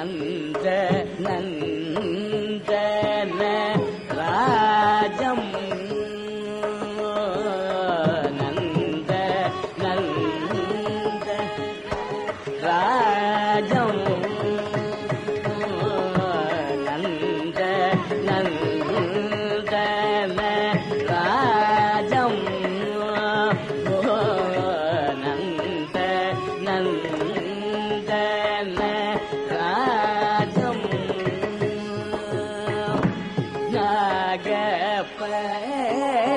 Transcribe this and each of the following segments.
난데 나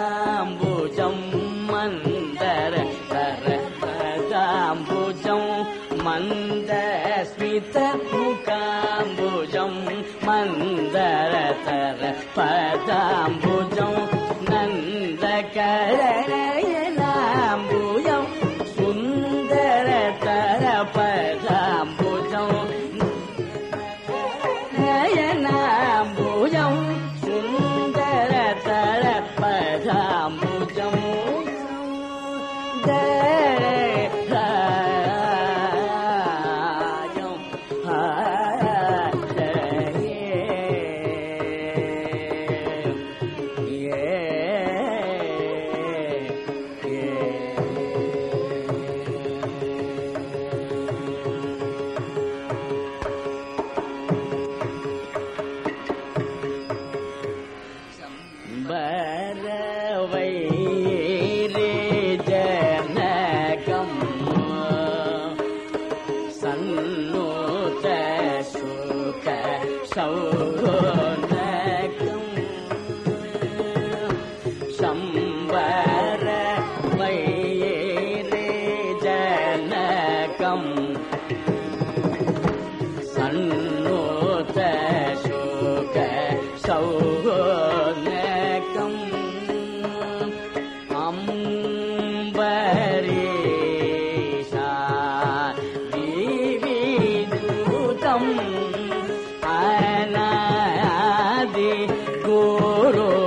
I'm. 手 गोरो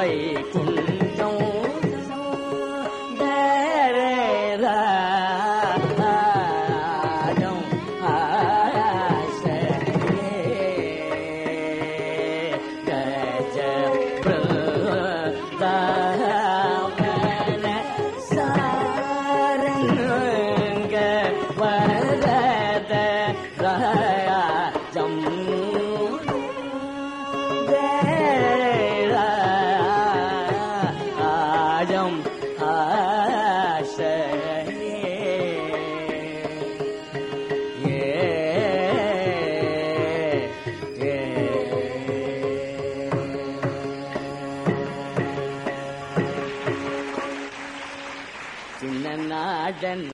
துரிதாபக